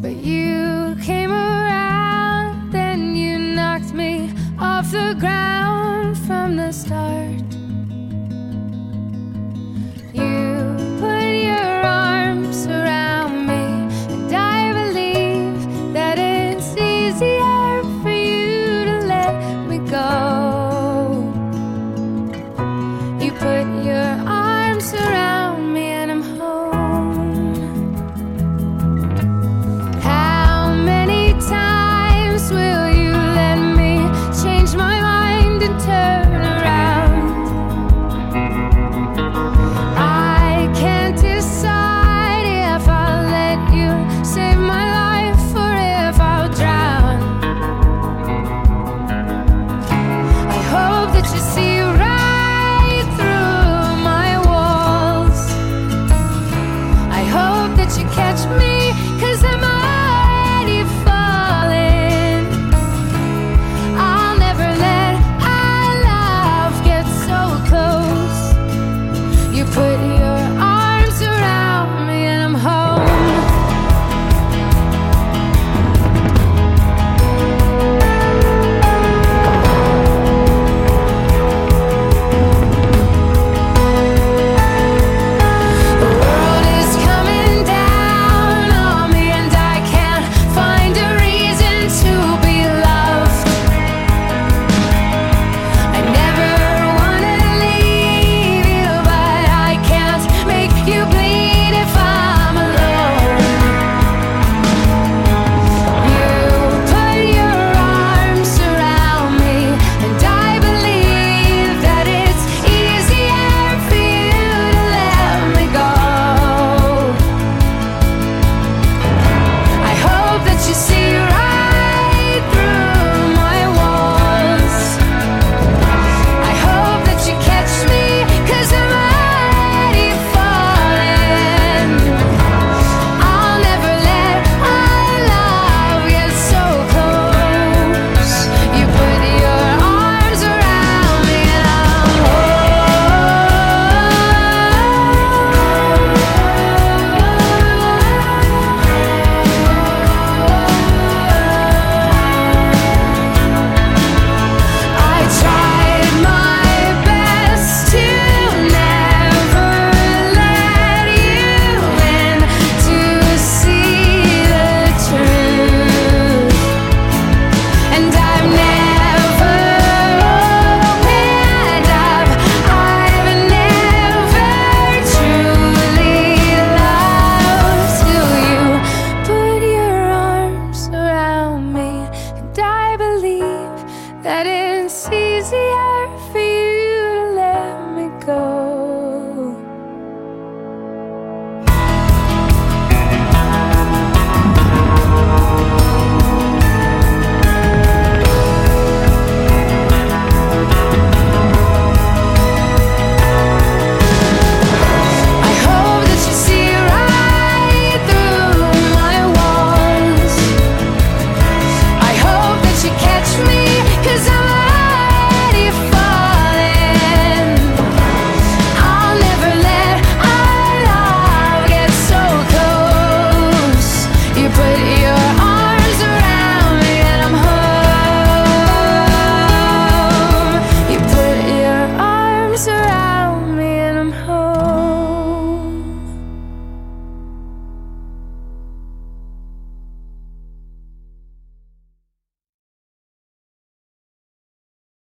But you came around, then you knocked me off the ground from the start. that you catch me, cause I'm